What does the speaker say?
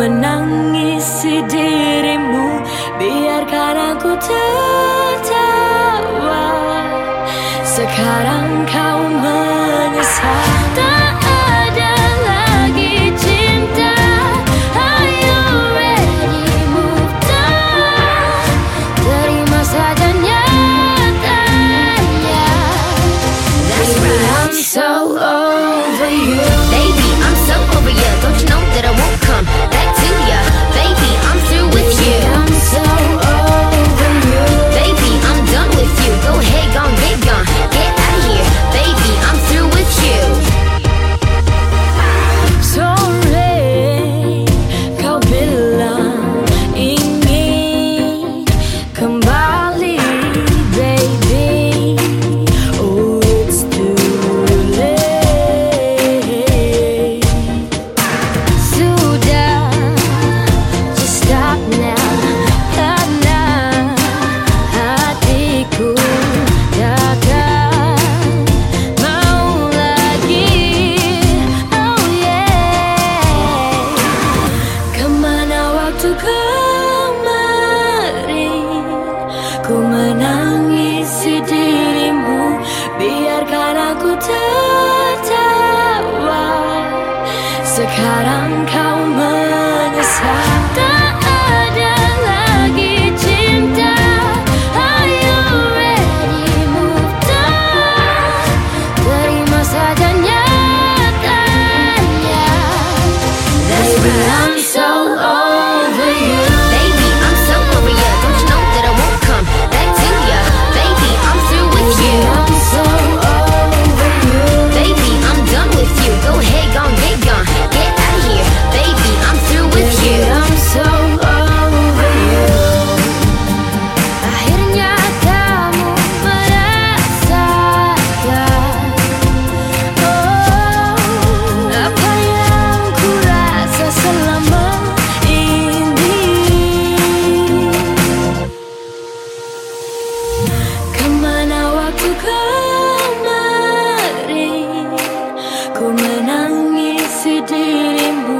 menangisi dirimu. Biarkan aku tertawa. Sekarang kau menyesal menangisi dirimu. Biarkan aku tertawa. Sekarang kau menyesal Ku menangisi dirimu